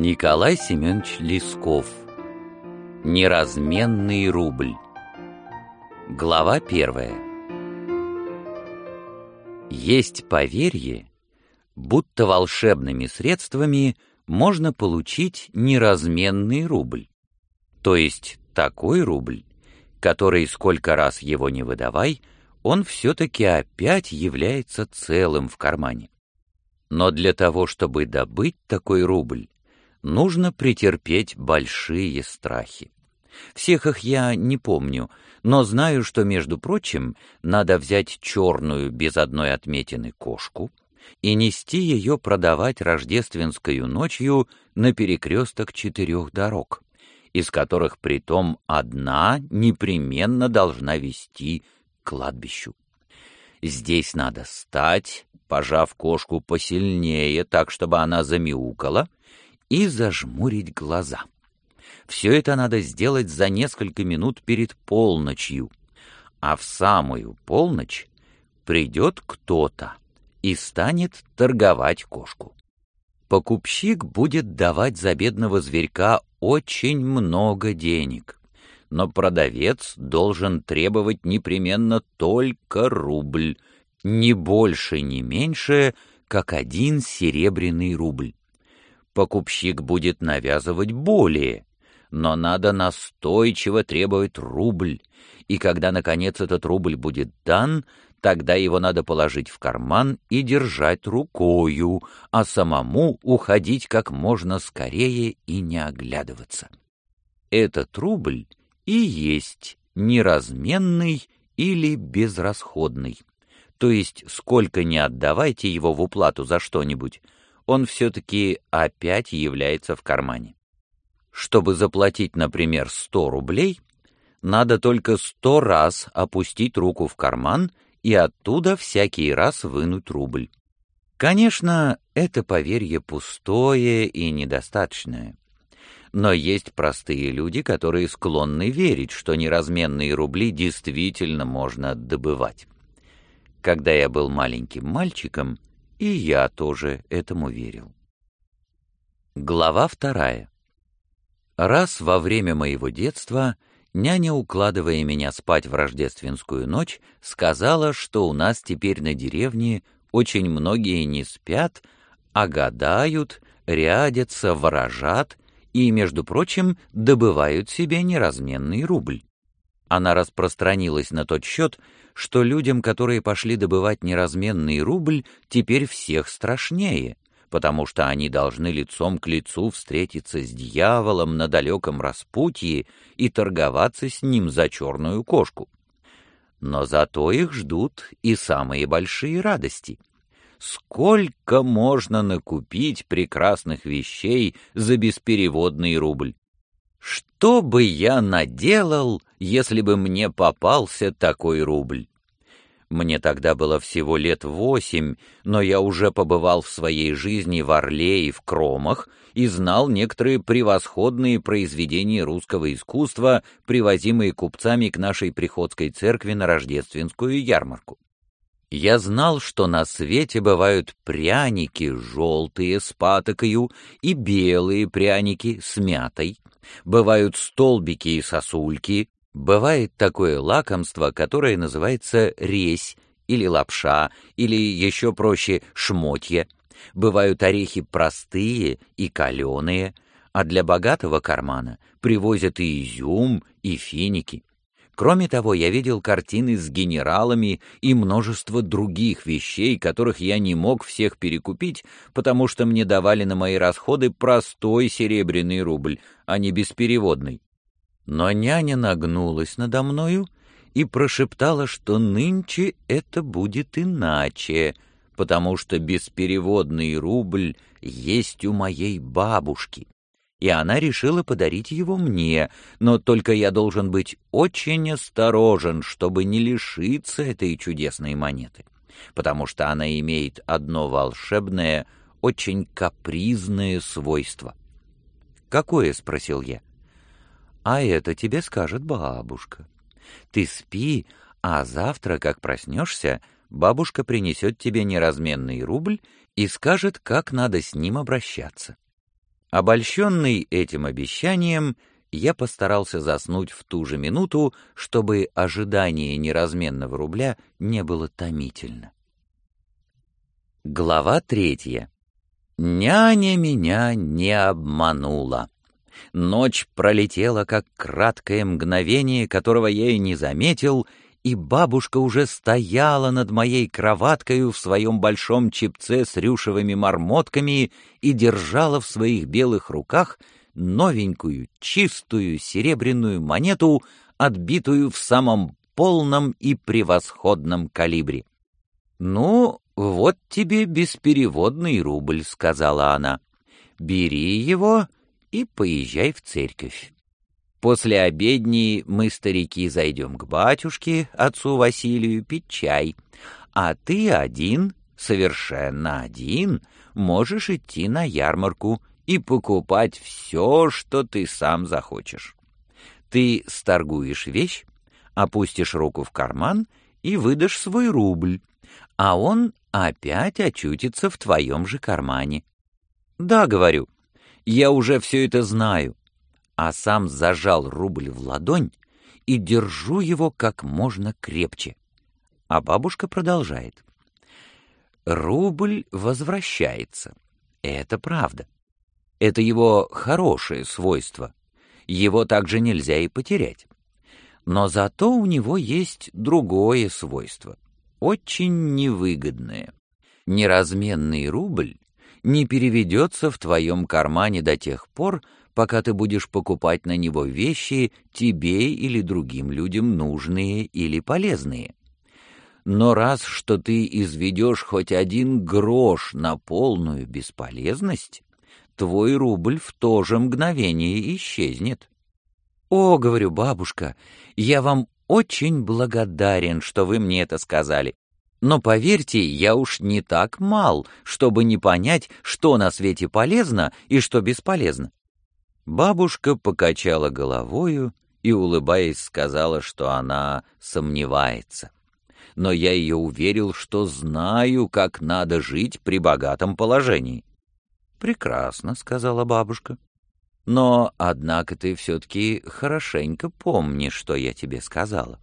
Николай Семенович Лесков. Неразменный рубль. Глава первая. Есть поверье, будто волшебными средствами можно получить неразменный рубль, то есть такой рубль, который, сколько раз его не выдавай, он все-таки опять является целым в кармане. Но для того, чтобы добыть такой рубль, нужно претерпеть большие страхи. Всех их я не помню, но знаю, что, между прочим, надо взять черную без одной отметины кошку и нести ее продавать рождественскую ночью на перекресток четырех дорог, из которых притом одна непременно должна вести к кладбищу. Здесь надо стать, пожав кошку посильнее, так, чтобы она замяукала, и зажмурить глаза. Все это надо сделать за несколько минут перед полночью, а в самую полночь придет кто-то и станет торговать кошку. Покупщик будет давать за бедного зверька очень много денег, но продавец должен требовать непременно только рубль, ни больше, ни меньше, как один серебряный рубль покупщик будет навязывать более, но надо настойчиво требовать рубль, и когда, наконец, этот рубль будет дан, тогда его надо положить в карман и держать рукою, а самому уходить как можно скорее и не оглядываться. Этот рубль и есть неразменный или безрасходный, то есть сколько не отдавайте его в уплату за что-нибудь, он все-таки опять является в кармане. Чтобы заплатить, например, 100 рублей, надо только сто раз опустить руку в карман и оттуда всякий раз вынуть рубль. Конечно, это поверье пустое и недостаточное. Но есть простые люди, которые склонны верить, что неразменные рубли действительно можно добывать. Когда я был маленьким мальчиком, и я тоже этому верил. Глава вторая. Раз во время моего детства няня, укладывая меня спать в рождественскую ночь, сказала, что у нас теперь на деревне очень многие не спят, а гадают, рядятся, ворожат и, между прочим, добывают себе неразменный рубль. Она распространилась на тот счет, что людям, которые пошли добывать неразменный рубль, теперь всех страшнее, потому что они должны лицом к лицу встретиться с дьяволом на далеком распутье и торговаться с ним за черную кошку. Но зато их ждут и самые большие радости. Сколько можно накупить прекрасных вещей за беспереводный рубль? Что бы я наделал, если бы мне попался такой рубль? Мне тогда было всего лет восемь, но я уже побывал в своей жизни в Орле и в Кромах и знал некоторые превосходные произведения русского искусства, привозимые купцами к нашей приходской церкви на рождественскую ярмарку. Я знал, что на свете бывают пряники желтые с патокою и белые пряники с мятой, бывают столбики и сосульки, бывает такое лакомство, которое называется резь или лапша, или еще проще шмотья. Бывают орехи простые и каленые, а для богатого кармана привозят и изюм, и финики. Кроме того, я видел картины с генералами и множество других вещей, которых я не мог всех перекупить, потому что мне давали на мои расходы простой серебряный рубль, а не беспереводный. Но няня нагнулась надо мною и прошептала, что нынче это будет иначе, потому что беспереводный рубль есть у моей бабушки и она решила подарить его мне, но только я должен быть очень осторожен, чтобы не лишиться этой чудесной монеты, потому что она имеет одно волшебное, очень капризное свойство. «Какое?» — спросил я. «А это тебе скажет бабушка. Ты спи, а завтра, как проснешься, бабушка принесет тебе неразменный рубль и скажет, как надо с ним обращаться». Обольщенный этим обещанием, я постарался заснуть в ту же минуту, чтобы ожидание неразменного рубля не было томительно. Глава третья. Няня меня не обманула. Ночь пролетела, как краткое мгновение, которого я и не заметил, и бабушка уже стояла над моей кроваткою в своем большом чепце с рюшевыми мармотками и держала в своих белых руках новенькую, чистую серебряную монету, отбитую в самом полном и превосходном калибре. «Ну, вот тебе беспереводный рубль», — сказала она. «Бери его и поезжай в церковь. После обедни мы, старики, зайдем к батюшке, отцу Василию, пить чай, а ты один, совершенно один, можешь идти на ярмарку и покупать все, что ты сам захочешь. Ты сторгуешь вещь, опустишь руку в карман и выдашь свой рубль, а он опять очутится в твоем же кармане. Да, говорю, я уже все это знаю, а сам зажал рубль в ладонь и держу его как можно крепче. А бабушка продолжает. Рубль возвращается. Это правда. Это его хорошее свойство. Его также нельзя и потерять. Но зато у него есть другое свойство, очень невыгодное. Неразменный рубль не переведется в твоем кармане до тех пор, пока ты будешь покупать на него вещи тебе или другим людям нужные или полезные. Но раз что ты изведешь хоть один грош на полную бесполезность, твой рубль в то же мгновение исчезнет. «О, — говорю, бабушка, — я вам очень благодарен, что вы мне это сказали. Но поверьте, я уж не так мал, чтобы не понять, что на свете полезно и что бесполезно. Бабушка покачала головою и, улыбаясь, сказала, что она сомневается. Но я ее уверил, что знаю, как надо жить при богатом положении. «Прекрасно», — сказала бабушка. «Но, однако, ты все-таки хорошенько помни, что я тебе сказала».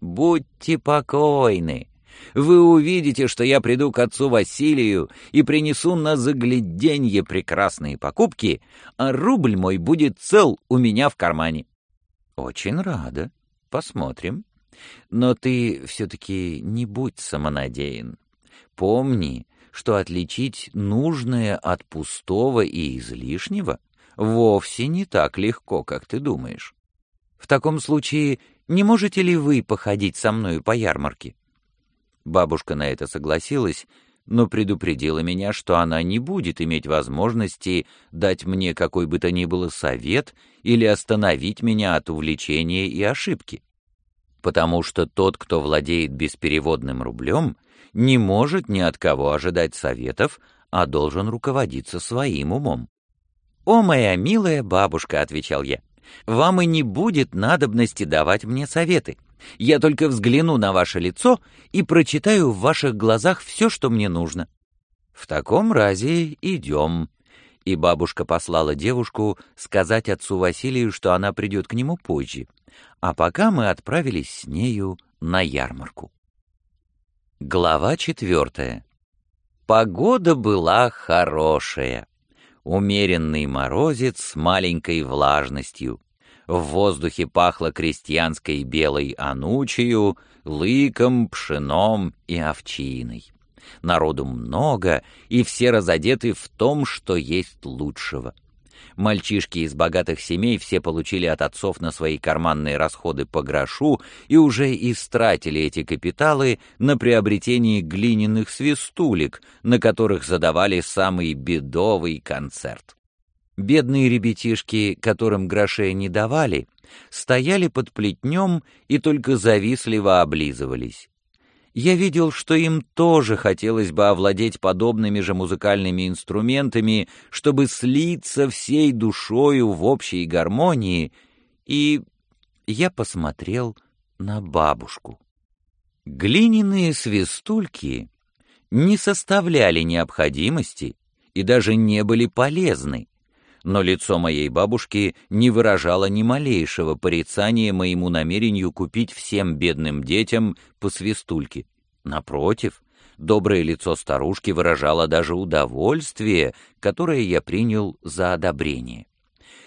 «Будьте покойны», вы увидите, что я приду к отцу Василию и принесу на загляденье прекрасные покупки, а рубль мой будет цел у меня в кармане. Очень рада. Посмотрим. Но ты все-таки не будь самонадеян. Помни, что отличить нужное от пустого и излишнего вовсе не так легко, как ты думаешь. В таком случае не можете ли вы походить со мною по ярмарке? Бабушка на это согласилась, но предупредила меня, что она не будет иметь возможности дать мне какой бы то ни было совет или остановить меня от увлечения и ошибки. Потому что тот, кто владеет беспереводным рублем, не может ни от кого ожидать советов, а должен руководиться своим умом. «О, моя милая бабушка», — отвечал я, — «вам и не будет надобности давать мне советы. Я только взгляну на ваше лицо и прочитаю в ваших глазах все, что мне нужно. В таком разе идем. И бабушка послала девушку сказать отцу Василию, что она придет к нему позже. А пока мы отправились с нею на ярмарку. Глава четвертая. Погода была хорошая. Умеренный морозец с маленькой влажностью. В воздухе пахло крестьянской белой анучею, лыком, пшеном и овчиной. Народу много, и все разодеты в том, что есть лучшего. Мальчишки из богатых семей все получили от отцов на свои карманные расходы по грошу и уже истратили эти капиталы на приобретение глиняных свистулек, на которых задавали самый бедовый концерт. Бедные ребятишки, которым грошей не давали, стояли под плетнем и только завистливо облизывались. Я видел, что им тоже хотелось бы овладеть подобными же музыкальными инструментами, чтобы слиться всей душою в общей гармонии, и я посмотрел на бабушку. Глиняные свистульки не составляли необходимости и даже не были полезны, но лицо моей бабушки не выражало ни малейшего порицания моему намерению купить всем бедным детям по свистульке. Напротив, доброе лицо старушки выражало даже удовольствие, которое я принял за одобрение.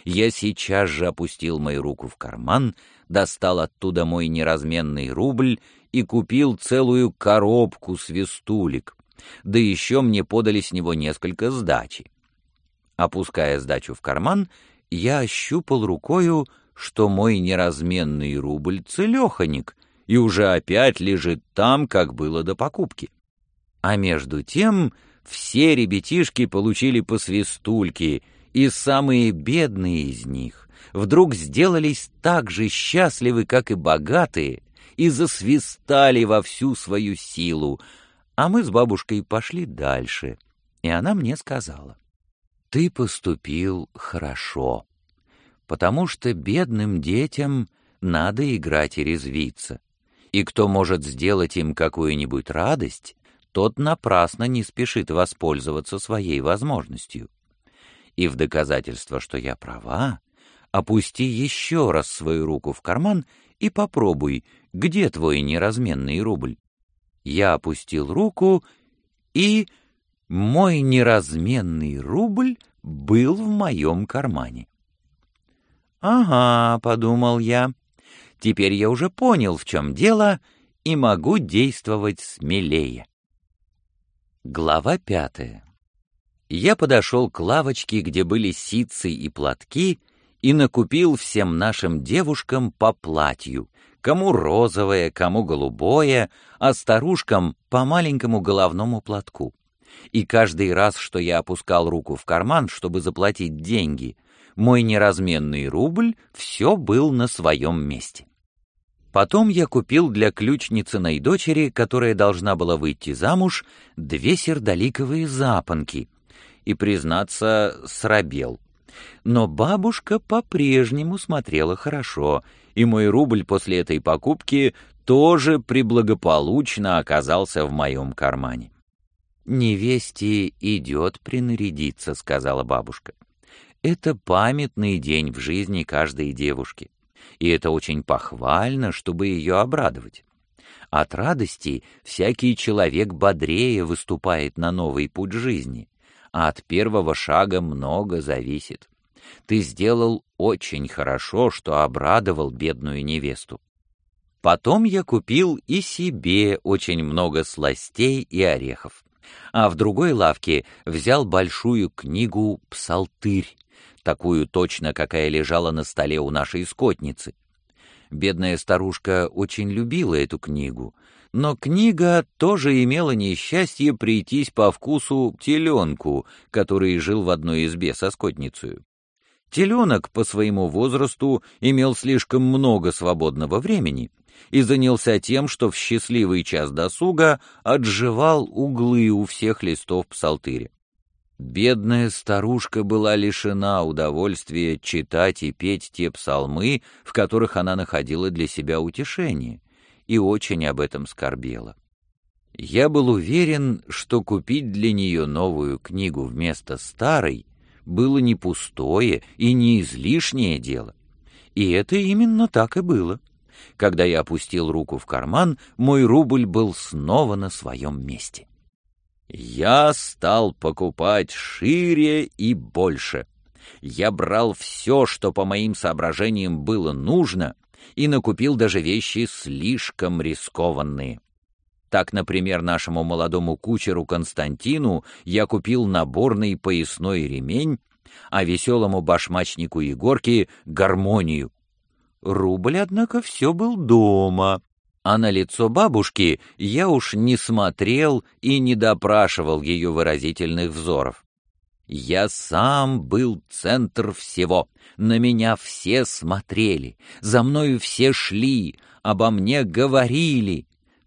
Я сейчас же опустил мою руку в карман, достал оттуда мой неразменный рубль и купил целую коробку свистулек, да еще мне подали с него несколько сдачи. Опуская сдачу в карман, я ощупал рукою, что мой неразменный рубль целеханик и уже опять лежит там, как было до покупки. А между тем все ребятишки получили по свистульке, и самые бедные из них вдруг сделались так же счастливы, как и богатые, и засвистали во всю свою силу, а мы с бабушкой пошли дальше, и она мне сказала, «Ты поступил хорошо, потому что бедным детям надо играть и резвиться, и кто может сделать им какую-нибудь радость, тот напрасно не спешит воспользоваться своей возможностью. И в доказательство, что я права, опусти еще раз свою руку в карман и попробуй, где твой неразменный рубль. Я опустил руку, и мой неразменный рубль был в моем кармане. «Ага», — подумал я, — «теперь я уже понял, в чем дело, и могу действовать смелее». Глава пятая. Я подошел к лавочке, где были ситцы и платки, и накупил всем нашим девушкам по платью, кому розовое, кому голубое, а старушкам по маленькому головному платку. И каждый раз, что я опускал руку в карман, чтобы заплатить деньги, мой неразменный рубль все был на своем месте. Потом я купил для ключницыной дочери, которая должна была выйти замуж, две сердоликовые запонки, и, признаться, срабел. Но бабушка по-прежнему смотрела хорошо, и мой рубль после этой покупки тоже приблагополучно оказался в моем кармане. «Невесте идет принарядиться», — сказала бабушка. «Это памятный день в жизни каждой девушки, и это очень похвально, чтобы ее обрадовать. От радости всякий человек бодрее выступает на новый путь жизни, а от первого шага много зависит. Ты сделал очень хорошо, что обрадовал бедную невесту. Потом я купил и себе очень много сластей и орехов. А в другой лавке взял большую книгу «Псалтырь», такую точно, какая лежала на столе у нашей скотницы. Бедная старушка очень любила эту книгу, но книга тоже имела несчастье прийтись по вкусу теленку, который жил в одной избе со скотницей. Теленок по своему возрасту имел слишком много свободного времени и занялся тем, что в счастливый час досуга отживал углы у всех листов псалтыря. Бедная старушка была лишена удовольствия читать и петь те псалмы, в которых она находила для себя утешение, и очень об этом скорбела. Я был уверен, что купить для нее новую книгу вместо старой было не пустое и не излишнее дело. И это именно так и было. Когда я опустил руку в карман, мой рубль был снова на своем месте. Я стал покупать шире и больше. Я брал все, что по моим соображениям было нужно, и накупил даже вещи слишком рискованные. Так, например, нашему молодому кучеру Константину я купил наборный поясной ремень, а веселому башмачнику Егорке — гармонию. Рубль, однако, все был дома, а на лицо бабушки я уж не смотрел и не допрашивал ее выразительных взоров. Я сам был центр всего, на меня все смотрели, за мною все шли, обо мне говорили,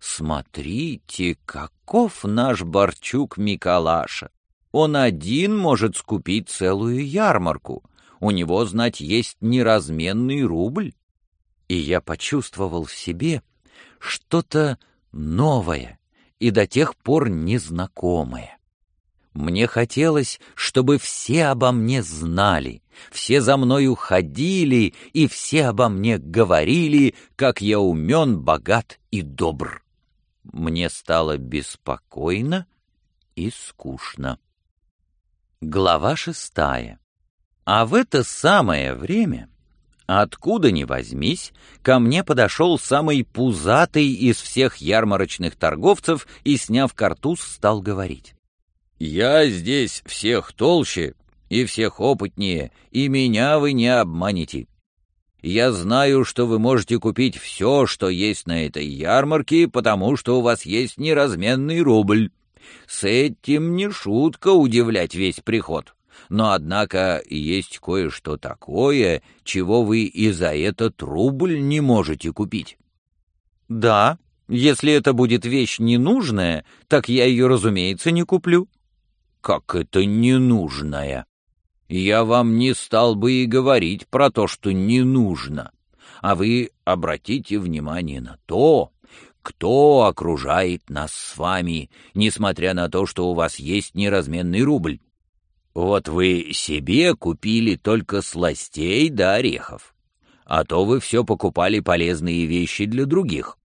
Смотрите, каков наш Борчук Миколаша! Он один может скупить целую ярмарку. У него, знать, есть неразменный рубль. И я почувствовал в себе что-то новое и до тех пор незнакомое. Мне хотелось, чтобы все обо мне знали, все за мною ходили и все обо мне говорили, как я умен, богат и добр. Мне стало беспокойно и скучно. Глава шестая. А в это самое время, откуда ни возьмись, ко мне подошел самый пузатый из всех ярмарочных торговцев и, сняв картуз, стал говорить. «Я здесь всех толще и всех опытнее, и меня вы не обманете. Я знаю, что вы можете купить все, что есть на этой ярмарке, потому что у вас есть неразменный рубль. С этим не шутка удивлять весь приход. Но, однако, есть кое-что такое, чего вы и за этот рубль не можете купить. Да, если это будет вещь ненужная, так я ее, разумеется, не куплю. Как это ненужная? Я вам не стал бы и говорить про то, что не нужно. А вы обратите внимание на то, кто окружает нас с вами, несмотря на то, что у вас есть неразменный рубль. Вот вы себе купили только сластей да орехов, а то вы все покупали полезные вещи для других.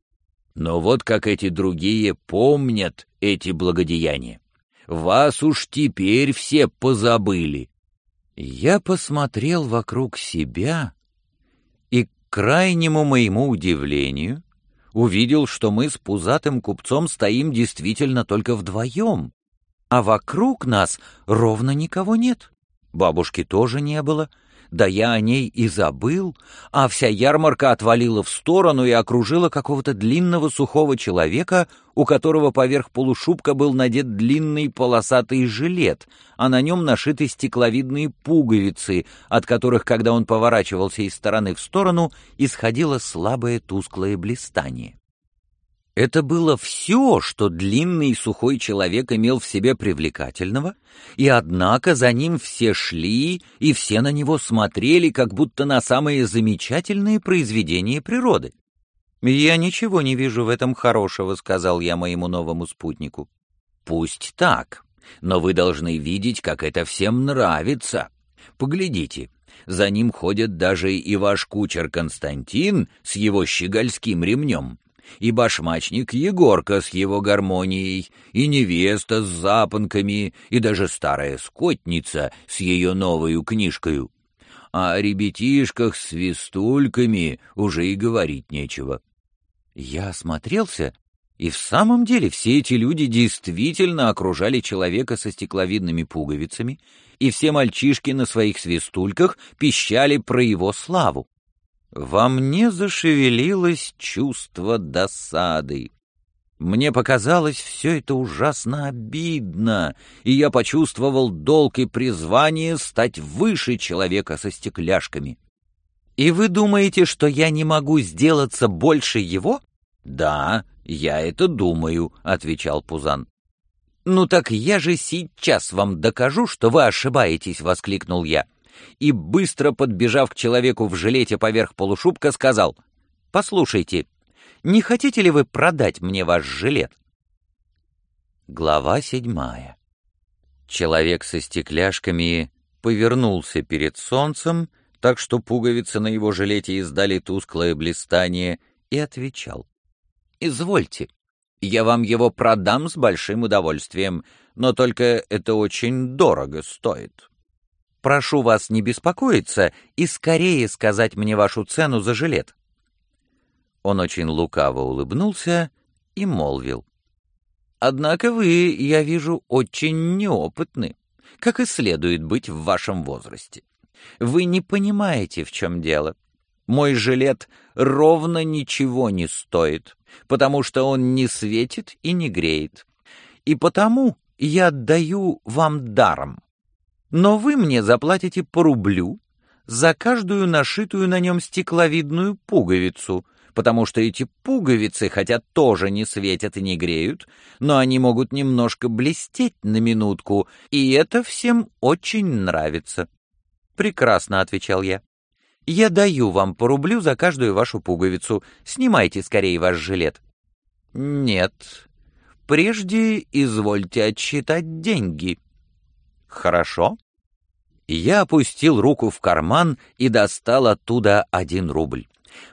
Но вот как эти другие помнят эти благодеяния. Вас уж теперь все позабыли, я посмотрел вокруг себя и, к крайнему моему удивлению, увидел, что мы с пузатым купцом стоим действительно только вдвоем, а вокруг нас ровно никого нет. Бабушки тоже не было, да я о ней и забыл, а вся ярмарка отвалила в сторону и окружила какого-то длинного сухого человека, у которого поверх полушубка был надет длинный полосатый жилет, а на нем нашиты стекловидные пуговицы, от которых, когда он поворачивался из стороны в сторону, исходило слабое тусклое блистание. Это было все, что длинный сухой человек имел в себе привлекательного, и однако за ним все шли и все на него смотрели, как будто на самые замечательные произведения природы. «Я ничего не вижу в этом хорошего», — сказал я моему новому спутнику. «Пусть так, но вы должны видеть, как это всем нравится. Поглядите, за ним ходит даже и ваш кучер Константин с его щегольским ремнем и башмачник Егорка с его гармонией, и невеста с запонками, и даже старая скотница с ее новою книжкою. А о ребятишках с свистульками уже и говорить нечего. Я осмотрелся, и в самом деле все эти люди действительно окружали человека со стекловидными пуговицами, и все мальчишки на своих свистульках пищали про его славу. Во мне зашевелилось чувство досады. Мне показалось все это ужасно обидно, и я почувствовал долг и призвание стать выше человека со стекляшками. «И вы думаете, что я не могу сделаться больше его?» «Да, я это думаю», — отвечал Пузан. «Ну так я же сейчас вам докажу, что вы ошибаетесь», — воскликнул я и, быстро подбежав к человеку в жилете поверх полушубка, сказал, «Послушайте, не хотите ли вы продать мне ваш жилет?» Глава седьмая. Человек со стекляшками повернулся перед солнцем, так что пуговицы на его жилете издали тусклое блистание, и отвечал. «Извольте, я вам его продам с большим удовольствием, но только это очень дорого стоит». Прошу вас не беспокоиться и скорее сказать мне вашу цену за жилет». Он очень лукаво улыбнулся и молвил. «Однако вы, я вижу, очень неопытны, как и следует быть в вашем возрасте. Вы не понимаете, в чем дело. Мой жилет ровно ничего не стоит, потому что он не светит и не греет. И потому я отдаю вам даром. Но вы мне заплатите по рублю за каждую нашитую на нем стекловидную пуговицу, потому что эти пуговицы, хотя тоже не светят и не греют, но они могут немножко блестеть на минутку, и это всем очень нравится. «Прекрасно», — отвечал я. «Я даю вам по рублю за каждую вашу пуговицу. Снимайте скорее ваш жилет». «Нет. Прежде извольте отсчитать деньги». Хорошо?» Я опустил руку в карман и достал оттуда один рубль.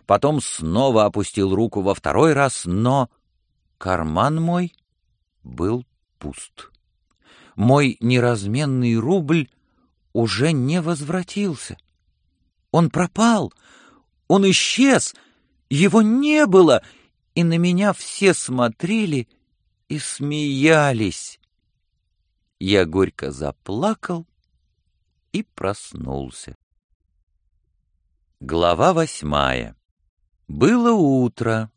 Потом снова опустил руку во второй раз, но карман мой был пуст. Мой неразменный рубль уже не возвратился. Он пропал, он исчез, его не было, и на меня все смотрели и смеялись. Я горько заплакал и проснулся. Глава восьмая. Было утро.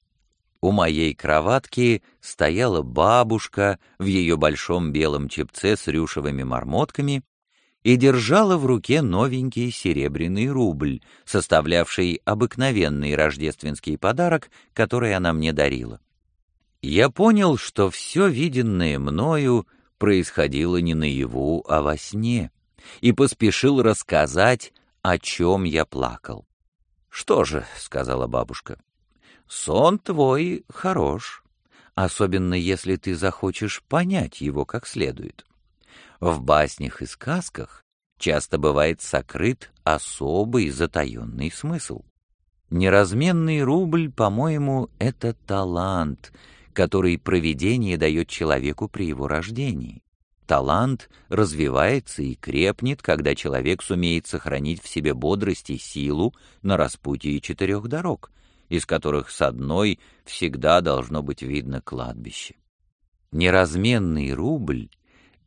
У моей кроватки стояла бабушка в ее большом белом чепце с рюшевыми мормотками и держала в руке новенький серебряный рубль, составлявший обыкновенный рождественский подарок, который она мне дарила. Я понял, что все виденное мною происходило не наяву, а во сне, и поспешил рассказать, о чем я плакал. «Что же», — сказала бабушка, — «сон твой хорош, особенно если ты захочешь понять его как следует. В баснях и сказках часто бывает сокрыт особый затаенный смысл. Неразменный рубль, по-моему, — это талант, который провидение дает человеку при его рождении. Талант развивается и крепнет, когда человек сумеет сохранить в себе бодрость и силу на распутье четырех дорог, из которых с одной всегда должно быть видно кладбище. Неразменный рубль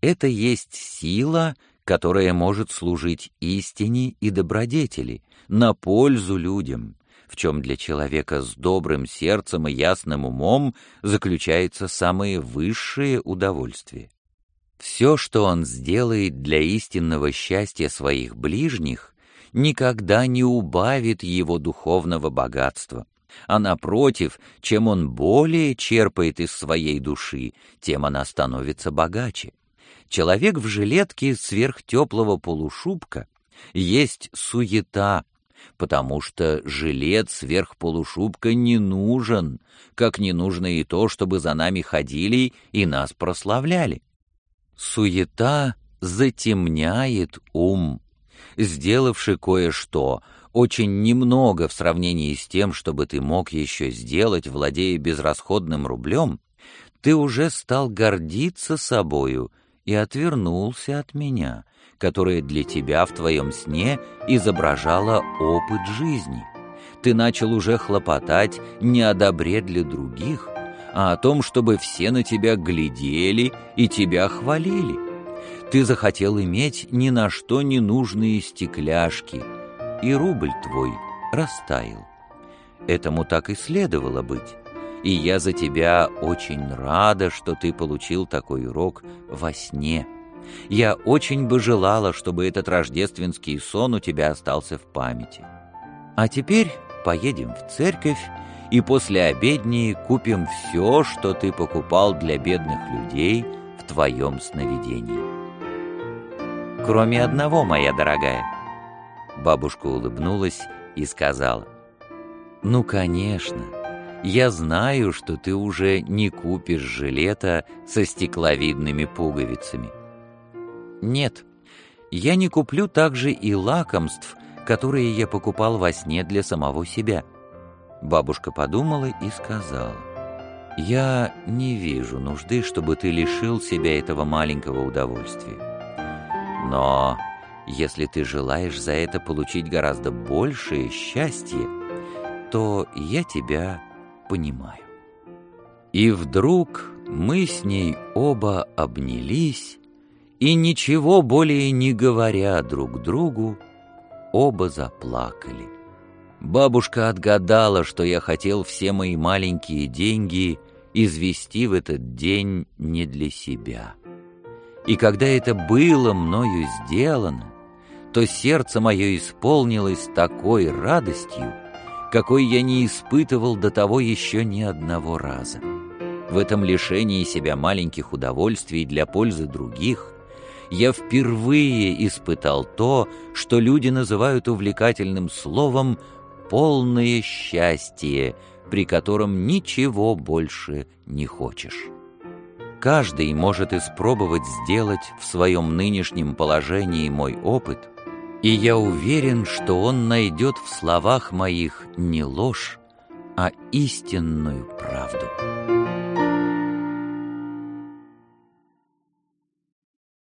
это есть сила, которая может служить истине и добродетели, на пользу людям, в чем для человека с добрым сердцем и ясным умом заключается самое высшее удовольствие. Все, что он сделает для истинного счастья своих ближних, никогда не убавит его духовного богатства, а напротив, чем он более черпает из своей души, тем она становится богаче. Человек в жилетке сверхтеплого полушубка есть суета, потому что жилет сверхполушубка не нужен, как не нужно и то, чтобы за нами ходили и нас прославляли. Суета затемняет ум. Сделавши кое-что, очень немного в сравнении с тем, что бы ты мог еще сделать, владея безрасходным рублем, ты уже стал гордиться собою и отвернулся от меня, которая для тебя в твоем сне изображала опыт жизни. Ты начал уже хлопотать не о добре для других, а о том, чтобы все на тебя глядели и тебя хвалили. Ты захотел иметь ни на что не нужные стекляшки, и рубль твой растаял. Этому так и следовало быть и я за тебя очень рада, что ты получил такой урок во сне. Я очень бы желала, чтобы этот рождественский сон у тебя остался в памяти. А теперь поедем в церковь и после обедни купим все, что ты покупал для бедных людей в твоем сновидении. Кроме одного, моя дорогая. Бабушка улыбнулась и сказала, «Ну, конечно». Я знаю, что ты уже не купишь жилета со стекловидными пуговицами. Нет, я не куплю также и лакомств, которые я покупал во сне для самого себя. Бабушка подумала и сказала, «Я не вижу нужды, чтобы ты лишил себя этого маленького удовольствия. Но если ты желаешь за это получить гораздо большее счастье, то я тебя понимаю. И вдруг мы с ней оба обнялись, и ничего более не говоря друг другу, оба заплакали. Бабушка отгадала, что я хотел все мои маленькие деньги извести в этот день не для себя. И когда это было мною сделано, то сердце мое исполнилось такой радостью, какой я не испытывал до того еще ни одного раза. В этом лишении себя маленьких удовольствий для пользы других я впервые испытал то, что люди называют увлекательным словом «полное счастье», при котором ничего больше не хочешь. каждый может испробовать сделать в своем нынешнем положении мой опыт, и я уверен, что он найдет в словах моих не ложь, а истинную правду.